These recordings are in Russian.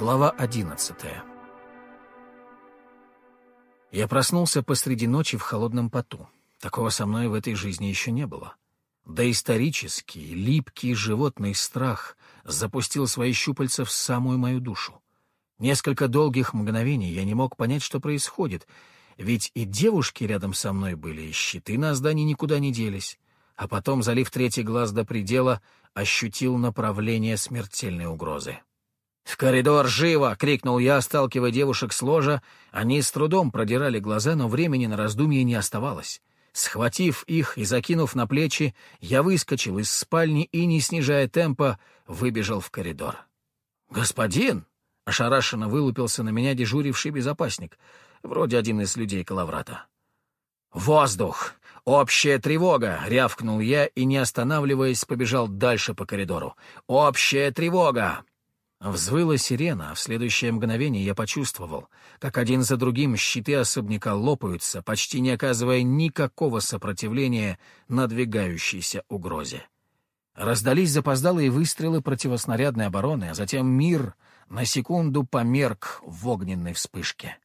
Глава одиннадцатая Я проснулся посреди ночи в холодном поту. Такого со мной в этой жизни еще не было. Да исторический, липкий животный страх запустил свои щупальца в самую мою душу. Несколько долгих мгновений я не мог понять, что происходит, ведь и девушки рядом со мной были, и щиты на здании никуда не делись. А потом, залив третий глаз до предела, ощутил направление смертельной угрозы. «В коридор, живо!» — крикнул я, сталкивая девушек с ложа. Они с трудом продирали глаза, но времени на раздумье не оставалось. Схватив их и закинув на плечи, я выскочил из спальни и, не снижая темпа, выбежал в коридор. «Господин!» — ошарашенно вылупился на меня дежуривший безопасник, вроде один из людей Калаврата. «Воздух! Общая тревога!» — рявкнул я и, не останавливаясь, побежал дальше по коридору. «Общая тревога!» Взвыла сирена, а в следующее мгновение я почувствовал, как один за другим щиты особняка лопаются, почти не оказывая никакого сопротивления надвигающейся угрозе. Раздались запоздалые выстрелы противоснарядной обороны, а затем мир на секунду померк в огненной вспышке.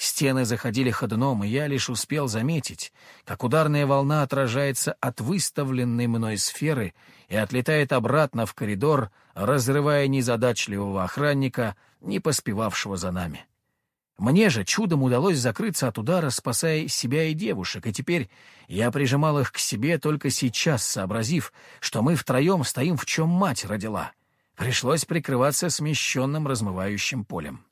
Стены заходили ходуном, и я лишь успел заметить, как ударная волна отражается от выставленной мной сферы и отлетает обратно в коридор, разрывая незадачливого охранника, не поспевавшего за нами. Мне же чудом удалось закрыться от удара, спасая себя и девушек, и теперь я прижимал их к себе только сейчас, сообразив, что мы втроем стоим, в чем мать родила. Пришлось прикрываться смещенным размывающим полем.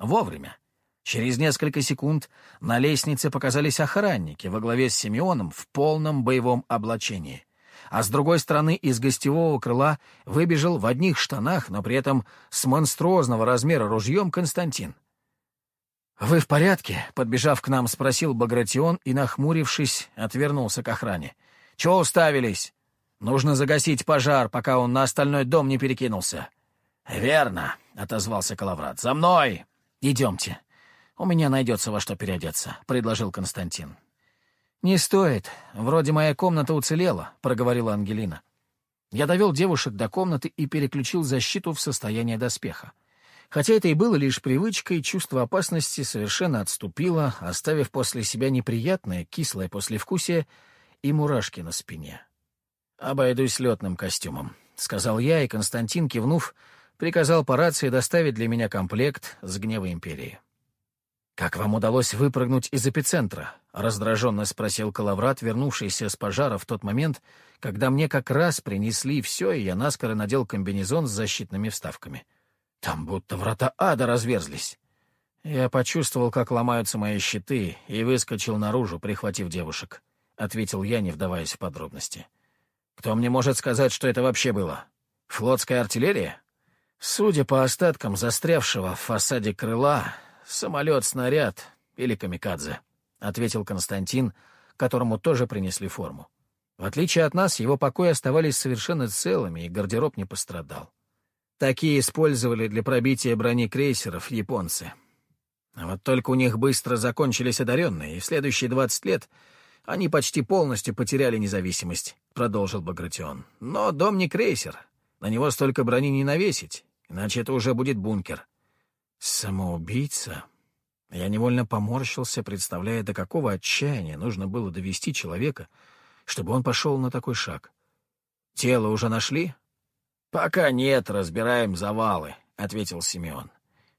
Вовремя. Через несколько секунд на лестнице показались охранники во главе с Симеоном в полном боевом облачении. А с другой стороны из гостевого крыла выбежал в одних штанах, но при этом с монструозного размера ружьем Константин. «Вы в порядке?» — подбежав к нам, спросил Багратион и, нахмурившись, отвернулся к охране. «Чего уставились? Нужно загасить пожар, пока он на остальной дом не перекинулся». «Верно», — отозвался Калаврат. «За мной!» «Идемте». «У меня найдется во что переодеться», — предложил Константин. «Не стоит. Вроде моя комната уцелела», — проговорила Ангелина. Я довел девушек до комнаты и переключил защиту в состояние доспеха. Хотя это и было лишь привычкой, чувство опасности совершенно отступило, оставив после себя неприятное, кислое послевкусие и мурашки на спине. «Обойдусь летным костюмом», — сказал я, и Константин, кивнув, приказал по рации доставить для меня комплект с гнева Империи. «Как вам удалось выпрыгнуть из эпицентра?» — раздраженно спросил Калаврат, вернувшийся с пожара в тот момент, когда мне как раз принесли все, и я наскоро надел комбинезон с защитными вставками. Там будто врата ада разверзлись. Я почувствовал, как ломаются мои щиты, и выскочил наружу, прихватив девушек, — ответил я, не вдаваясь в подробности. «Кто мне может сказать, что это вообще было? Флотская артиллерия?» Судя по остаткам застрявшего в фасаде крыла, «Самолет-снаряд или камикадзе», — ответил Константин, которому тоже принесли форму. В отличие от нас, его покои оставались совершенно целыми, и гардероб не пострадал. Такие использовали для пробития брони крейсеров японцы. вот только у них быстро закончились одаренные, и в следующие двадцать лет они почти полностью потеряли независимость, — продолжил Багратион. Но дом не крейсер, на него столько брони не навесить, иначе это уже будет бункер. Самоубийца? Я невольно поморщился, представляя, до какого отчаяния нужно было довести человека, чтобы он пошел на такой шаг. «Тело уже нашли?» «Пока нет, разбираем завалы», — ответил Симеон.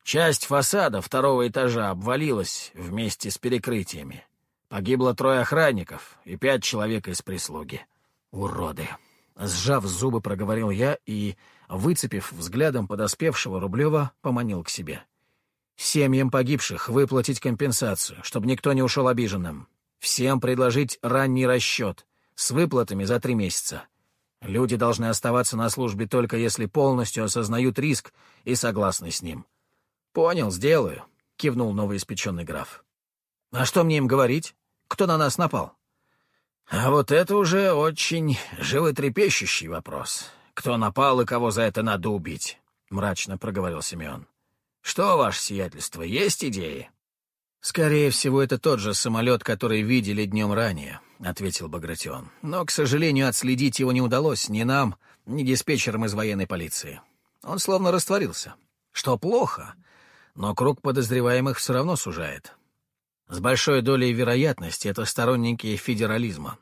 «Часть фасада второго этажа обвалилась вместе с перекрытиями. Погибло трое охранников и пять человек из прислуги. Уроды!» Сжав зубы, проговорил я и, выцепив взглядом подоспевшего Рублева, поманил к себе. Семьям погибших выплатить компенсацию, чтобы никто не ушел обиженным. Всем предложить ранний расчет с выплатами за три месяца. Люди должны оставаться на службе только если полностью осознают риск и согласны с ним. «Понял, сделаю», — кивнул новоиспеченный граф. «А что мне им говорить? Кто на нас напал?» «А вот это уже очень животрепещущий вопрос. Кто напал и кого за это надо убить?» — мрачно проговорил Семен. Что, ваше сиятельство, есть идеи? Скорее всего, это тот же самолет, который видели днем ранее, ответил Багратион. Но, к сожалению, отследить его не удалось ни нам, ни диспетчерам из военной полиции. Он словно растворился. Что плохо, но круг подозреваемых все равно сужает. С большой долей вероятности это сторонники федерализма.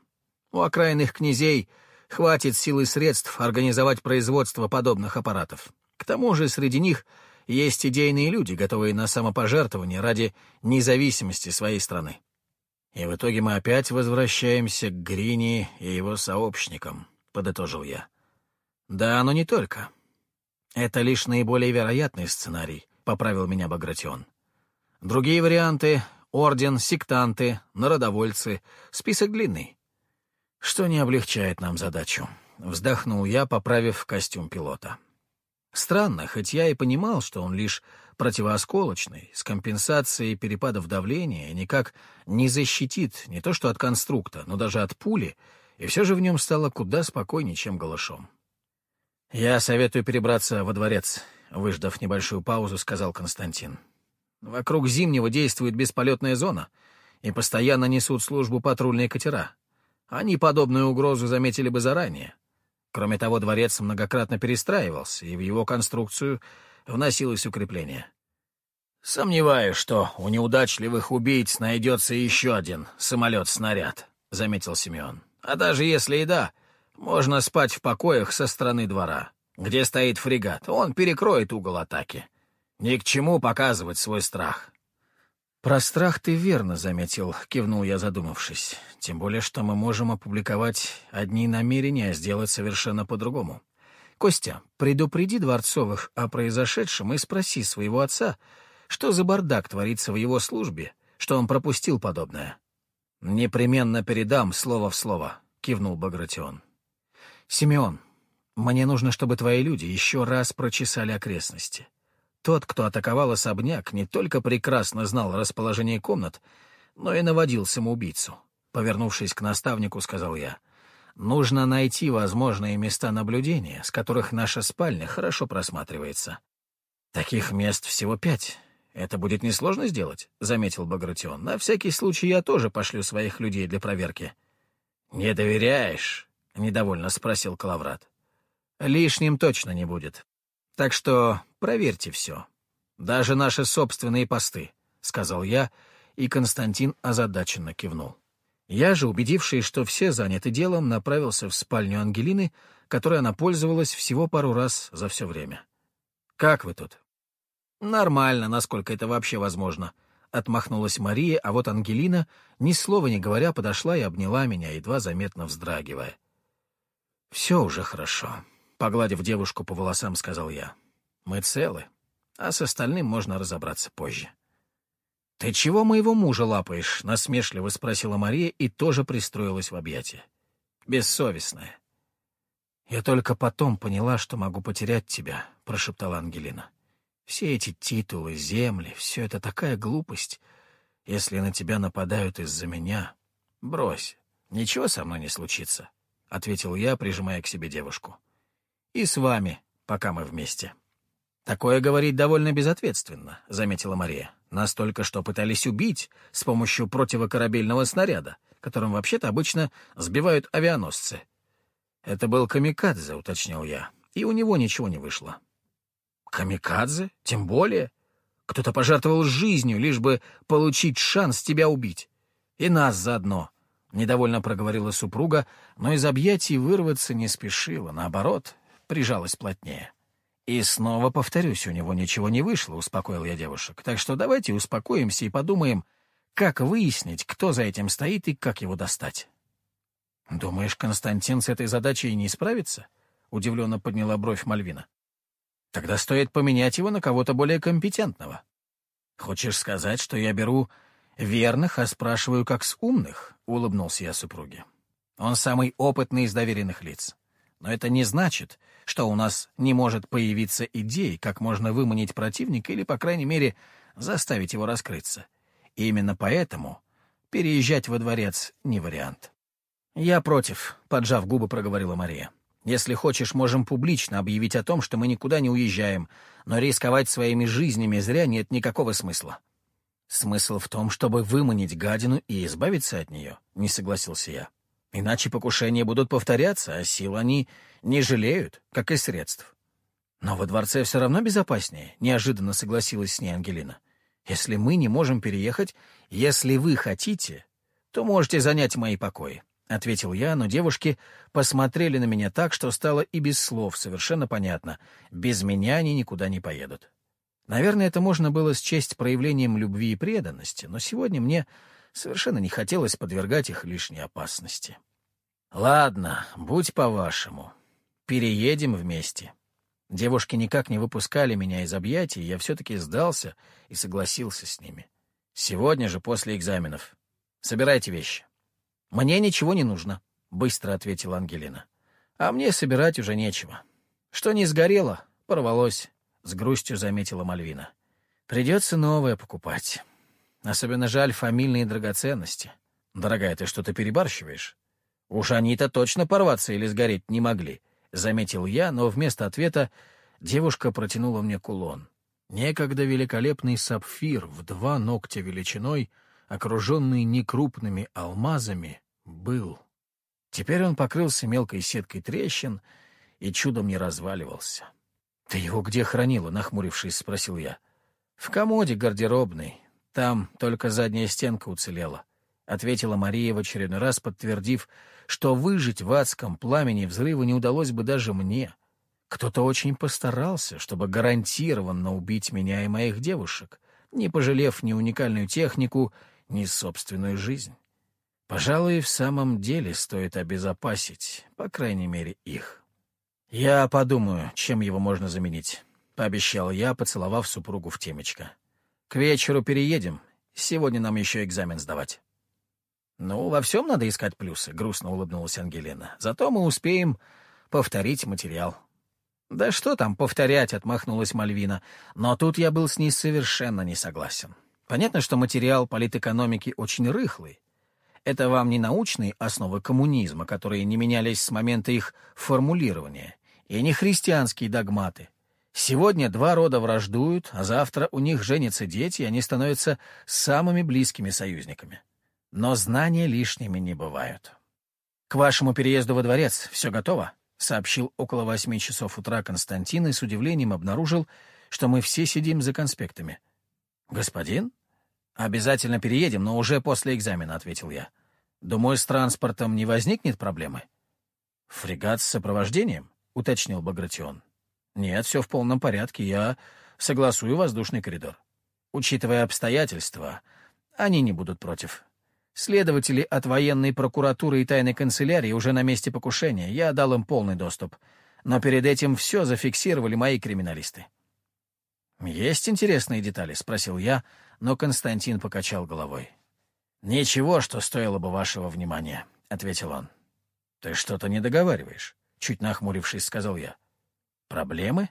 У окраинных князей хватит сил и средств организовать производство подобных аппаратов. К тому же среди них есть идейные люди, готовые на самопожертвование ради независимости своей страны. И в итоге мы опять возвращаемся к Грини и его сообщникам, — подытожил я. Да, но не только. Это лишь наиболее вероятный сценарий, — поправил меня Багратион. Другие варианты — орден, сектанты, народовольцы, список длинный. Что не облегчает нам задачу, — вздохнул я, поправив костюм пилота. Странно, хоть я и понимал, что он лишь противоосколочный, с компенсацией перепадов давления, никак не защитит не то что от конструкта, но даже от пули, и все же в нем стало куда спокойнее, чем голышом. «Я советую перебраться во дворец», — выждав небольшую паузу, сказал Константин. «Вокруг Зимнего действует бесполетная зона, и постоянно несут службу патрульные катера. Они подобную угрозу заметили бы заранее. Кроме того, дворец многократно перестраивался, и в его конструкцию вносилось укрепление. «Сомневаюсь, что у неудачливых убийц найдется еще один самолет-снаряд», — заметил Симеон. «А даже если и да, можно спать в покоях со стороны двора, где стоит фрегат. Он перекроет угол атаки. Ни к чему показывать свой страх». «Про страх ты верно заметил», — кивнул я, задумавшись. «Тем более, что мы можем опубликовать одни намерения, а сделать совершенно по-другому. Костя, предупреди Дворцовых о произошедшем и спроси своего отца, что за бардак творится в его службе, что он пропустил подобное». «Непременно передам слово в слово», — кивнул Багратион. «Симеон, мне нужно, чтобы твои люди еще раз прочесали окрестности. Тот, кто атаковал особняк, не только прекрасно знал расположение комнат, но и наводил самоубийцу. Повернувшись к наставнику, сказал я, «Нужно найти возможные места наблюдения, с которых наша спальня хорошо просматривается. Таких мест всего пять. Это будет несложно сделать», — заметил Багратион. «На всякий случай я тоже пошлю своих людей для проверки». «Не доверяешь?» — недовольно спросил Калаврат. «Лишним точно не будет. Так что проверьте все. Даже наши собственные посты», — сказал я, и Константин озадаченно кивнул. Я же, убедившись, что все заняты делом, направился в спальню Ангелины, которой она пользовалась всего пару раз за все время. «Как вы тут?» «Нормально, насколько это вообще возможно», — отмахнулась Мария, а вот Ангелина, ни слова не говоря, подошла и обняла меня, едва заметно вздрагивая. «Все уже хорошо», Погладив девушку по волосам, сказал я. «Мы целы, а с остальным можно разобраться позже». «Ты чего моего мужа лапаешь?» — насмешливо спросила Мария и тоже пристроилась в объятия. «Бессовестная». «Я только потом поняла, что могу потерять тебя», — прошептала Ангелина. «Все эти титулы, земли — все это такая глупость. Если на тебя нападают из-за меня, брось, ничего со мной не случится», — ответил я, прижимая к себе девушку. И с вами, пока мы вместе». «Такое говорить довольно безответственно», — заметила Мария. «Настолько, что пытались убить с помощью противокорабельного снаряда, которым вообще-то обычно сбивают авианосцы». «Это был камикадзе», — уточнил я, — «и у него ничего не вышло». «Камикадзе? Тем более? Кто-то пожертвовал жизнью, лишь бы получить шанс тебя убить. И нас заодно», — недовольно проговорила супруга, но из объятий вырваться не спешила, наоборот, прижалась плотнее. «И снова повторюсь, у него ничего не вышло», — успокоил я девушек. «Так что давайте успокоимся и подумаем, как выяснить, кто за этим стоит и как его достать». «Думаешь, Константин с этой задачей не справится?» — удивленно подняла бровь Мальвина. «Тогда стоит поменять его на кого-то более компетентного». «Хочешь сказать, что я беру верных, а спрашиваю как с умных?» — улыбнулся я супруге. «Он самый опытный из доверенных лиц. Но это не значит, что у нас не может появиться идей, как можно выманить противника или, по крайней мере, заставить его раскрыться. И именно поэтому переезжать во дворец не вариант. «Я против», — поджав губы, проговорила Мария. «Если хочешь, можем публично объявить о том, что мы никуда не уезжаем, но рисковать своими жизнями зря нет никакого смысла». «Смысл в том, чтобы выманить гадину и избавиться от нее», — не согласился я. Иначе покушения будут повторяться, а сил они не жалеют, как и средств. «Но во дворце все равно безопаснее», — неожиданно согласилась с ней Ангелина. «Если мы не можем переехать, если вы хотите, то можете занять мои покои», — ответил я, но девушки посмотрели на меня так, что стало и без слов совершенно понятно. Без меня они никуда не поедут. Наверное, это можно было счесть проявлением любви и преданности, но сегодня мне совершенно не хотелось подвергать их лишней опасности. «Ладно, будь по-вашему. Переедем вместе». Девушки никак не выпускали меня из объятий, я все-таки сдался и согласился с ними. «Сегодня же после экзаменов. Собирайте вещи». «Мне ничего не нужно», — быстро ответила Ангелина. «А мне собирать уже нечего. Что не сгорело, порвалось», — с грустью заметила Мальвина. «Придется новое покупать. Особенно жаль фамильные драгоценности. Дорогая, ты что-то перебарщиваешь? Уж они-то точно порваться или сгореть не могли». — заметил я, но вместо ответа девушка протянула мне кулон. Некогда великолепный сапфир в два ногтя величиной, окруженный некрупными алмазами, был. Теперь он покрылся мелкой сеткой трещин и чудом не разваливался. — Ты его где хранила? — нахмурившись, спросил я. — В комоде гардеробной. Там только задняя стенка уцелела, — ответила Мария в очередной раз, подтвердив, что выжить в адском пламени взрыва не удалось бы даже мне. Кто-то очень постарался, чтобы гарантированно убить меня и моих девушек, не пожалев ни уникальную технику, ни собственную жизнь. Пожалуй, в самом деле стоит обезопасить, по крайней мере, их. «Я подумаю, чем его можно заменить», — пообещал я, поцеловав супругу в темечко. «К вечеру переедем. Сегодня нам еще экзамен сдавать». «Ну, во всем надо искать плюсы», — грустно улыбнулась Ангелина. «Зато мы успеем повторить материал». «Да что там повторять», — отмахнулась Мальвина. «Но тут я был с ней совершенно не согласен. Понятно, что материал политэкономики очень рыхлый. Это вам не научные основы коммунизма, которые не менялись с момента их формулирования, и не христианские догматы. Сегодня два рода враждуют, а завтра у них женятся дети, и они становятся самыми близкими союзниками но знания лишними не бывают. «К вашему переезду во дворец все готово?» — сообщил около восьми часов утра Константин и с удивлением обнаружил, что мы все сидим за конспектами. «Господин? Обязательно переедем, но уже после экзамена», — ответил я. «Думаю, с транспортом не возникнет проблемы?» «Фрегат с сопровождением?» — уточнил Багратион. «Нет, все в полном порядке. Я согласую воздушный коридор. Учитывая обстоятельства, они не будут против. Следователи от военной прокуратуры и тайной канцелярии уже на месте покушения. Я дал им полный доступ. Но перед этим все зафиксировали мои криминалисты. «Есть интересные детали?» — спросил я, но Константин покачал головой. «Ничего, что стоило бы вашего внимания», — ответил он. «Ты что-то не договариваешь», — чуть нахмурившись, сказал я. «Проблемы?»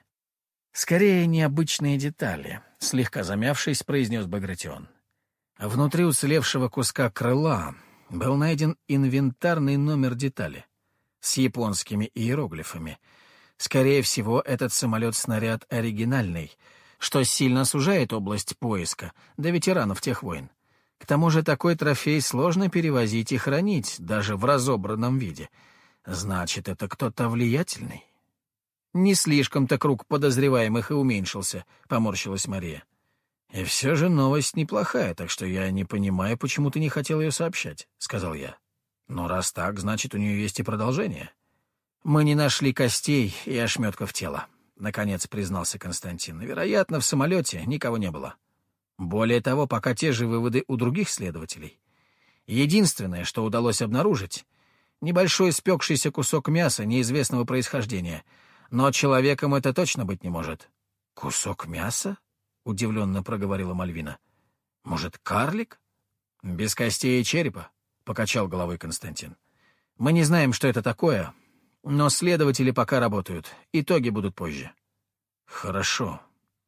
«Скорее, необычные детали», — слегка замявшись, произнес Багратион. Внутри уцелевшего куска крыла был найден инвентарный номер детали с японскими иероглифами. Скорее всего, этот самолет-снаряд оригинальный, что сильно сужает область поиска для ветеранов тех войн. К тому же такой трофей сложно перевозить и хранить, даже в разобранном виде. Значит, это кто-то влиятельный. Не слишком-то круг подозреваемых и уменьшился, — поморщилась Мария. «И все же новость неплохая, так что я не понимаю, почему ты не хотел ее сообщать», — сказал я. «Но раз так, значит, у нее есть и продолжение». «Мы не нашли костей и ошметков тела», — наконец признался Константин. «Вероятно, в самолете никого не было. Более того, пока те же выводы у других следователей. Единственное, что удалось обнаружить — небольшой спекшийся кусок мяса неизвестного происхождения, но человеком это точно быть не может». «Кусок мяса?» — удивленно проговорила Мальвина. «Может, карлик?» «Без костей и черепа», — покачал головой Константин. «Мы не знаем, что это такое, но следователи пока работают. Итоги будут позже». «Хорошо.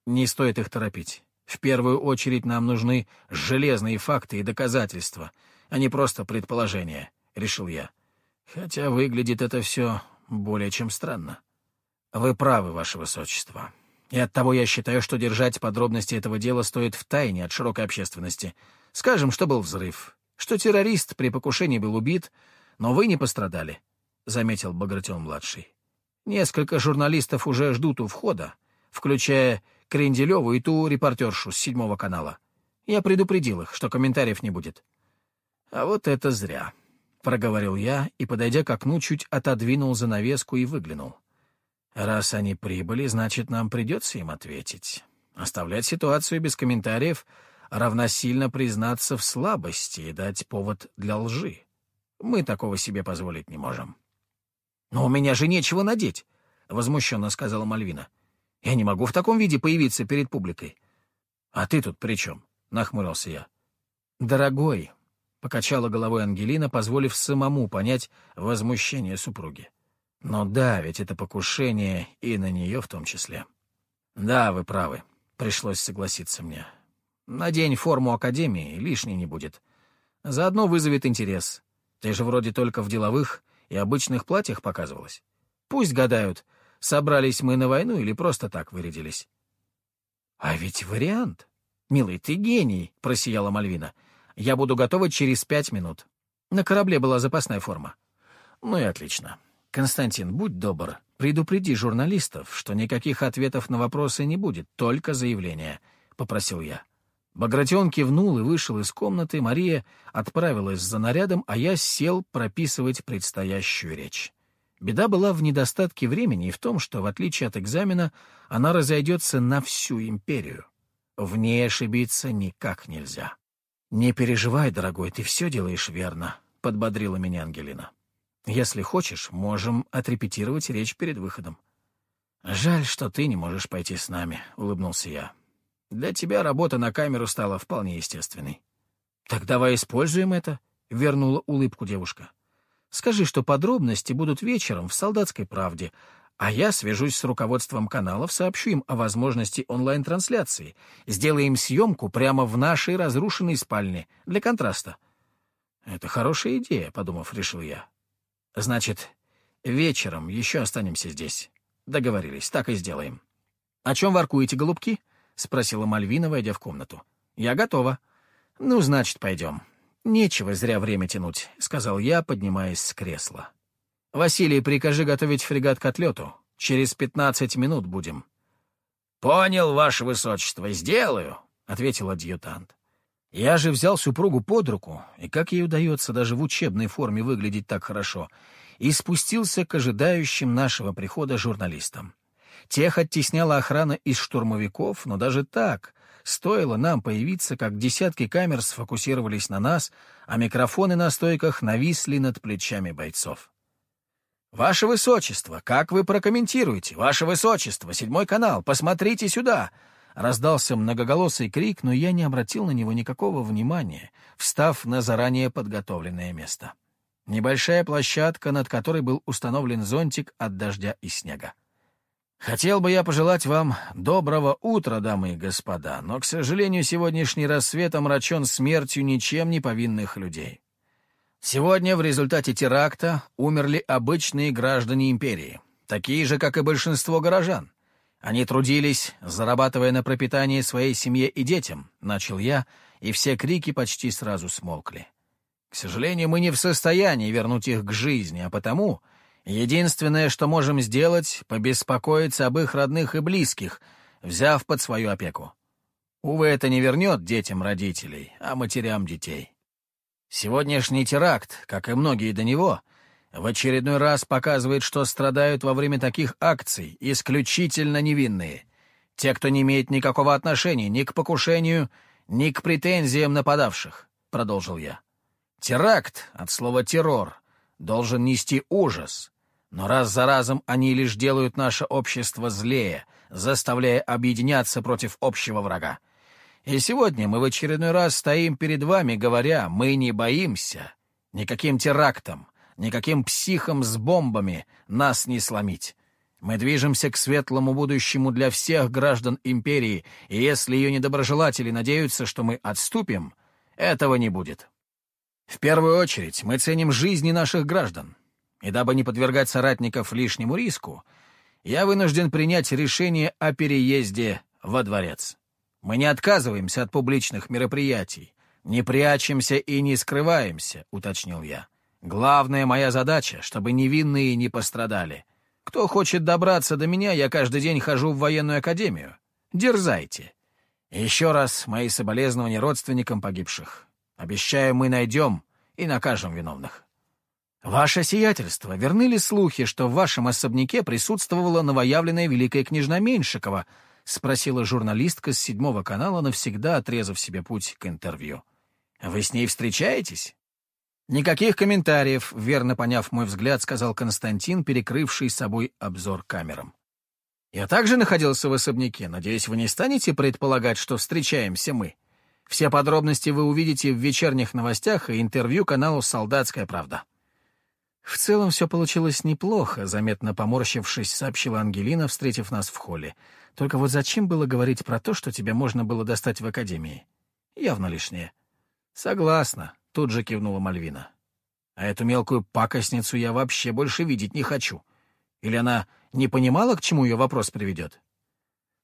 Не стоит их торопить. В первую очередь нам нужны железные факты и доказательства, а не просто предположения», — решил я. «Хотя выглядит это все более чем странно». «Вы правы, Ваше Высочество», и оттого я считаю, что держать подробности этого дела стоит в тайне от широкой общественности. Скажем, что был взрыв, что террорист при покушении был убит, но вы не пострадали, — заметил Багратион-младший. Несколько журналистов уже ждут у входа, включая Кренделеву и ту репортершу с седьмого канала. Я предупредил их, что комментариев не будет. А вот это зря, — проговорил я и, подойдя к окну, чуть отодвинул занавеску и выглянул. Раз они прибыли, значит, нам придется им ответить. Оставлять ситуацию без комментариев равносильно признаться в слабости и дать повод для лжи. Мы такого себе позволить не можем. «Но у меня же нечего надеть», — возмущенно сказала Мальвина. «Я не могу в таком виде появиться перед публикой». «А ты тут при чем?» — нахмурился я. «Дорогой», — покачала головой Ангелина, позволив самому понять возмущение супруги. «Но да, ведь это покушение и на нее в том числе». «Да, вы правы», Пришлось согласиться мне. Надень форму Академии, лишней не будет. Заодно вызовет интерес. Ты же вроде только в деловых и обычных платьях показывалась. Пусть гадают, собрались мы на войну или просто так вырядились. — А ведь вариант. Милый, ты гений, — просияла Мальвина. Я буду готова через пять минут. На корабле была запасная форма. Ну и отлично. Константин, будь добр, предупреди журналистов, что никаких ответов на вопросы не будет, только заявление, — попросил я. Багратион кивнул и вышел из комнаты, Мария отправилась за нарядом, а я сел прописывать предстоящую речь. Беда была в недостатке времени и в том, что, в отличие от экзамена, она разойдется на всю империю. В ней ошибиться никак нельзя. «Не переживай, дорогой, ты все делаешь верно», — подбодрила меня Ангелина. Если хочешь, можем отрепетировать речь перед выходом. «Жаль, что ты не можешь пойти с нами», — улыбнулся я. «Для тебя работа на камеру стала вполне естественной». «Так давай используем это», — вернула улыбку девушка. «Скажи, что подробности будут вечером в «Солдатской правде», а я свяжусь с руководством каналов, сообщу им о возможности онлайн-трансляции. Сделаем съемку прямо в нашей разрушенной спальне, для контраста». «Это хорошая идея», — подумав, решил я. Значит, вечером еще останемся здесь. Договорились, так и сделаем. О чем воркуете, голубки? Спросила Мальвина, войдя в комнату. Я готова. Ну, значит, пойдем. Нечего зря время тянуть, сказал я, поднимаясь с кресла. Василий, прикажи готовить фрегат к отлету. Через пятнадцать минут будем. Понял, ваше высочество, сделаю, ответил адъютант. Я же взял супругу под руку, и как ей удается даже в учебной форме выглядеть так хорошо, и спустился к ожидающим нашего прихода журналистам. Тех оттесняла охрана из штурмовиков, но даже так, стоило нам появиться, как десятки камер сфокусировались на нас, а микрофоны на стойках нависли над плечами бойцов. «Ваше Высочество, как вы прокомментируете? Ваше Высочество, седьмой канал, посмотрите сюда!» Раздался многоголосый крик, но я не обратил на него никакого внимания, встав на заранее подготовленное место. Небольшая площадка, над которой был установлен зонтик от дождя и снега. Хотел бы я пожелать вам доброго утра, дамы и господа, но, к сожалению, сегодняшний рассвет омрачен смертью ничем не повинных людей. Сегодня в результате теракта умерли обычные граждане империи, такие же, как и большинство горожан. Они трудились, зарабатывая на пропитание своей семье и детям, — начал я, и все крики почти сразу смолкли. К сожалению, мы не в состоянии вернуть их к жизни, а потому единственное, что можем сделать, — побеспокоиться об их родных и близких, взяв под свою опеку. Увы, это не вернет детям родителей, а матерям детей. Сегодняшний теракт, как и многие до него — в очередной раз показывает, что страдают во время таких акций исключительно невинные. Те, кто не имеет никакого отношения ни к покушению, ни к претензиям нападавших, — продолжил я. Теракт, от слова «террор», должен нести ужас, но раз за разом они лишь делают наше общество злее, заставляя объединяться против общего врага. И сегодня мы в очередной раз стоим перед вами, говоря, мы не боимся никаким терактом, никаким психом с бомбами нас не сломить. Мы движемся к светлому будущему для всех граждан империи, и если ее недоброжелатели надеются, что мы отступим, этого не будет. В первую очередь мы ценим жизни наших граждан, и дабы не подвергать соратников лишнему риску, я вынужден принять решение о переезде во дворец. Мы не отказываемся от публичных мероприятий, не прячемся и не скрываемся, — уточнил я. Главная моя задача, чтобы невинные не пострадали. Кто хочет добраться до меня, я каждый день хожу в военную академию. Дерзайте. Еще раз мои соболезнования родственникам погибших. Обещаю, мы найдем и накажем виновных. Ваше сиятельство, верны ли слухи, что в вашем особняке присутствовала новоявленная великая княжна Меньшикова? — спросила журналистка с седьмого канала, навсегда отрезав себе путь к интервью. «Вы с ней встречаетесь?» «Никаких комментариев», — верно поняв мой взгляд, сказал Константин, перекрывший собой обзор камерам. «Я также находился в особняке. Надеюсь, вы не станете предполагать, что встречаемся мы. Все подробности вы увидите в вечерних новостях и интервью каналу «Солдатская правда». «В целом все получилось неплохо», — заметно поморщившись, сообщила Ангелина, встретив нас в холле. «Только вот зачем было говорить про то, что тебя можно было достать в академии? Явно лишнее». «Согласна», Тут же кивнула Мальвина. А эту мелкую пакостницу я вообще больше видеть не хочу. Или она не понимала, к чему ее вопрос приведет?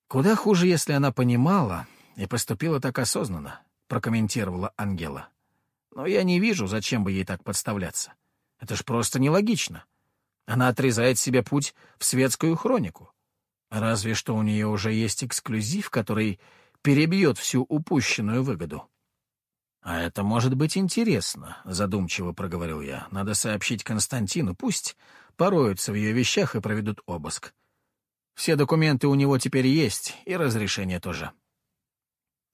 Куда хуже, если она понимала и поступила так осознанно, прокомментировала Ангела. Но я не вижу, зачем бы ей так подставляться. Это ж просто нелогично. Она отрезает себе путь в светскую хронику. Разве что у нее уже есть эксклюзив, который перебьет всю упущенную выгоду. «А это может быть интересно», — задумчиво проговорил я. «Надо сообщить Константину, пусть пороются в ее вещах и проведут обыск. Все документы у него теперь есть, и разрешение тоже».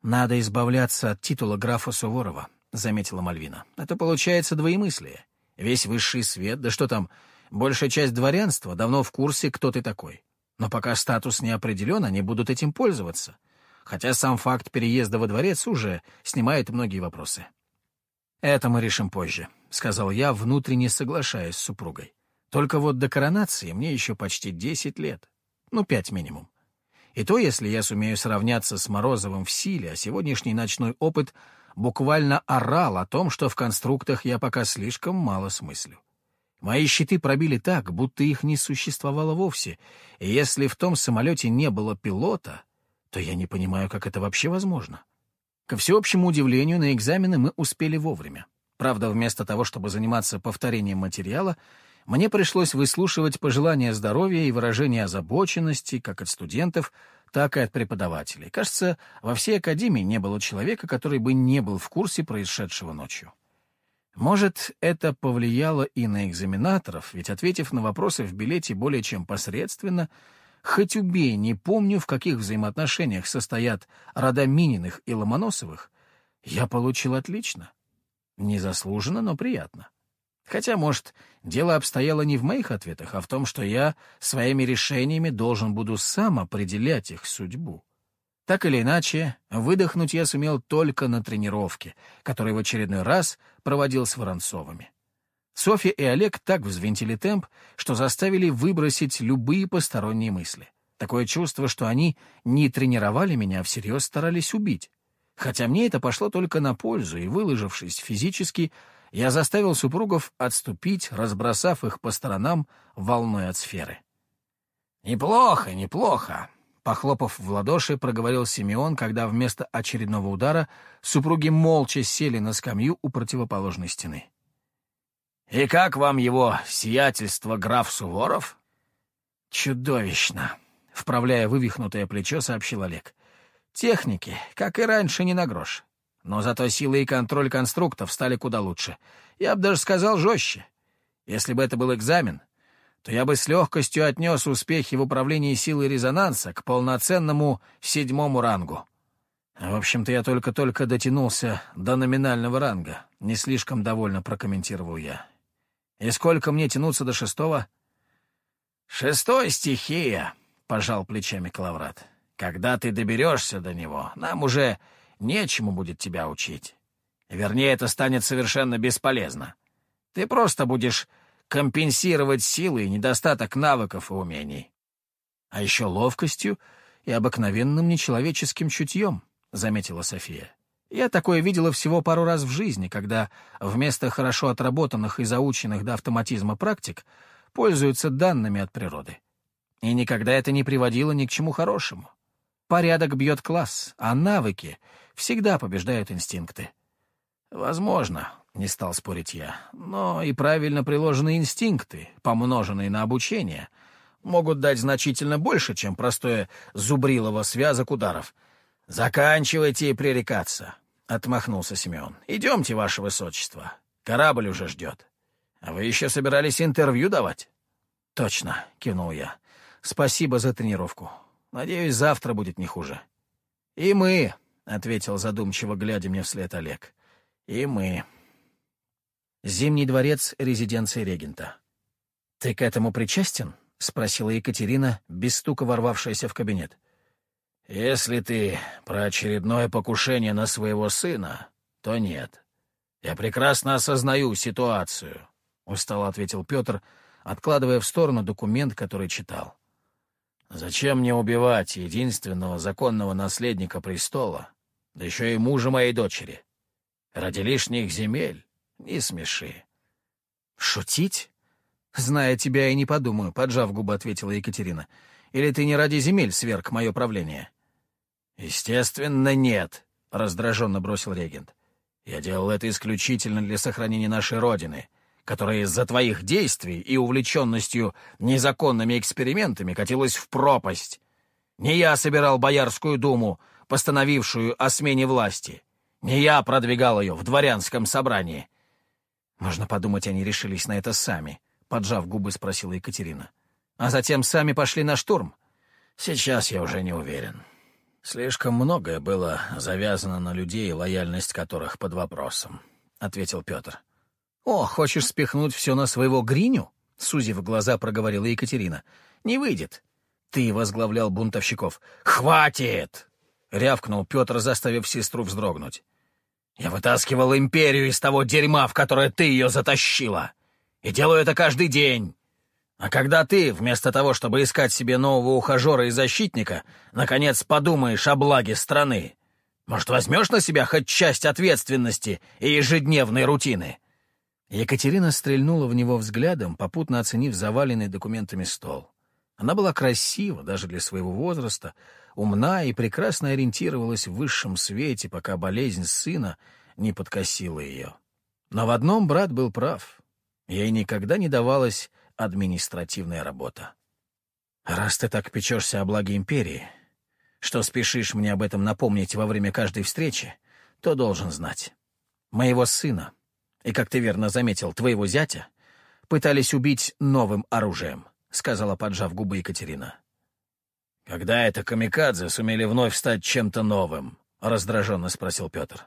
«Надо избавляться от титула графа Суворова», — заметила Мальвина. «Это получается двоемыслие. Весь высший свет, да что там, большая часть дворянства давно в курсе, кто ты такой. Но пока статус не определен, они будут этим пользоваться хотя сам факт переезда во дворец уже снимает многие вопросы. «Это мы решим позже», — сказал я, внутренне соглашаясь с супругой. «Только вот до коронации мне еще почти десять лет. Ну, пять минимум. И то, если я сумею сравняться с Морозовым в силе, а сегодняшний ночной опыт буквально орал о том, что в конструктах я пока слишком мало смыслю. Мои щиты пробили так, будто их не существовало вовсе, и если в том самолете не было пилота, то я не понимаю, как это вообще возможно. Ко всеобщему удивлению, на экзамены мы успели вовремя. Правда, вместо того, чтобы заниматься повторением материала, мне пришлось выслушивать пожелания здоровья и выражения озабоченности как от студентов, так и от преподавателей. Кажется, во всей академии не было человека, который бы не был в курсе происшедшего ночью. Может, это повлияло и на экзаменаторов, ведь, ответив на вопросы в билете более чем посредственно, Хоть убей, не помню, в каких взаимоотношениях состоят рода Мининых и Ломоносовых, я получил отлично. Незаслуженно, но приятно. Хотя, может, дело обстояло не в моих ответах, а в том, что я своими решениями должен буду сам определять их судьбу. Так или иначе, выдохнуть я сумел только на тренировке, которую в очередной раз проводил с Воронцовыми. Софья и Олег так взвинтили темп, что заставили выбросить любые посторонние мысли. Такое чувство, что они не тренировали меня, а всерьез старались убить. Хотя мне это пошло только на пользу, и, выложившись физически, я заставил супругов отступить, разбросав их по сторонам волной от сферы. «Неплохо, неплохо», — похлопав в ладоши, проговорил Симеон, когда вместо очередного удара супруги молча сели на скамью у противоположной стены. «И как вам его сиятельство граф Суворов?» «Чудовищно!» — вправляя вывихнутое плечо, сообщил Олег. «Техники, как и раньше, не на грош. Но зато сила и контроль конструктов стали куда лучше. Я бы даже сказал жестче. Если бы это был экзамен, то я бы с легкостью отнес успехи в управлении силой резонанса к полноценному седьмому рангу. В общем-то, я только-только дотянулся до номинального ранга. Не слишком довольно прокомментировал я. И сколько мне тянуться до шестого? Шестой стихия, — пожал плечами Клаврат. Когда ты доберешься до него, нам уже нечему будет тебя учить. Вернее, это станет совершенно бесполезно. Ты просто будешь компенсировать силы и недостаток навыков и умений. А еще ловкостью и обыкновенным нечеловеческим чутьем, — заметила София. Я такое видела всего пару раз в жизни, когда вместо хорошо отработанных и заученных до автоматизма практик пользуются данными от природы. И никогда это не приводило ни к чему хорошему. Порядок бьет класс, а навыки всегда побеждают инстинкты. Возможно, не стал спорить я, но и правильно приложенные инстинкты, помноженные на обучение, могут дать значительно больше, чем простое зубрилово связок ударов. «Заканчивайте пререкаться», — отмахнулся Симеон. «Идемте, ваше высочество. Корабль уже ждет. А вы еще собирались интервью давать?» «Точно», — кивнул я. «Спасибо за тренировку. Надеюсь, завтра будет не хуже». «И мы», — ответил задумчиво, глядя мне вслед Олег. «И мы». Зимний дворец резиденции регента. «Ты к этому причастен?» — спросила Екатерина, без стука ворвавшаяся в кабинет. «Если ты про очередное покушение на своего сына, то нет. Я прекрасно осознаю ситуацию», — устало ответил Петр, откладывая в сторону документ, который читал. «Зачем мне убивать единственного законного наследника престола, да еще и мужа моей дочери? Ради лишних земель? Не смеши». «Шутить?» «Зная тебя, я не подумаю», — поджав губы, ответила Екатерина. «Или ты не ради земель сверг мое правление?» «Естественно, нет», — раздраженно бросил регент. «Я делал это исключительно для сохранения нашей Родины, которая из-за твоих действий и увлеченностью незаконными экспериментами катилась в пропасть. Не я собирал Боярскую думу, постановившую о смене власти. Не я продвигал ее в дворянском собрании. Можно подумать, они решились на это сами, — поджав губы, спросила Екатерина. А затем сами пошли на штурм? Сейчас я уже не уверен. Слишком многое было завязано на людей, лояльность которых под вопросом, — ответил Петр. «О, хочешь спихнуть все на своего Гриню?» — сузив глаза, проговорила Екатерина. «Не выйдет. Ты возглавлял бунтовщиков». «Хватит!» — рявкнул Петр, заставив сестру вздрогнуть. Я вытаскивал империю из того дерьма, в которое ты ее затащила. И делаю это каждый день. А когда ты, вместо того, чтобы искать себе нового ухажера и защитника, наконец подумаешь о благе страны, может, возьмешь на себя хоть часть ответственности и ежедневной рутины?» Екатерина стрельнула в него взглядом, попутно оценив заваленный документами стол. Она была красива даже для своего возраста, умна и прекрасно ориентировалась в высшем свете, пока болезнь сына не подкосила ее. Но в одном брат был прав. Ей никогда не давалась административная работа. «Раз ты так печешься о благе империи, что спешишь мне об этом напомнить во время каждой встречи, то должен знать. Моего сына, и, как ты верно заметил, твоего зятя, пытались убить новым оружием», — сказала, поджав губы Екатерина. «Когда это камикадзе сумели вновь стать чем-то новым?» — раздраженно спросил Петр.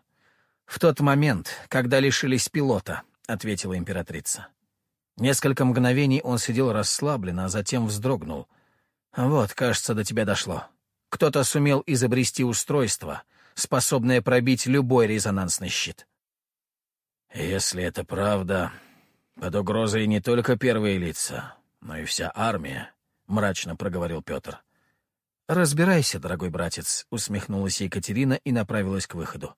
«В тот момент, когда лишились пилота», — ответила императрица. Несколько мгновений он сидел расслабленно, а затем вздрогнул. «Вот, кажется, до тебя дошло. Кто-то сумел изобрести устройство, способное пробить любой резонансный щит». «Если это правда, под угрозой не только первые лица, но и вся армия», — мрачно проговорил Петр. «Разбирайся, дорогой братец», — усмехнулась Екатерина и направилась к выходу.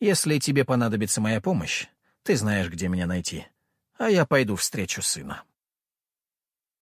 «Если тебе понадобится моя помощь, ты знаешь, где меня найти. А я пойду встречу сына».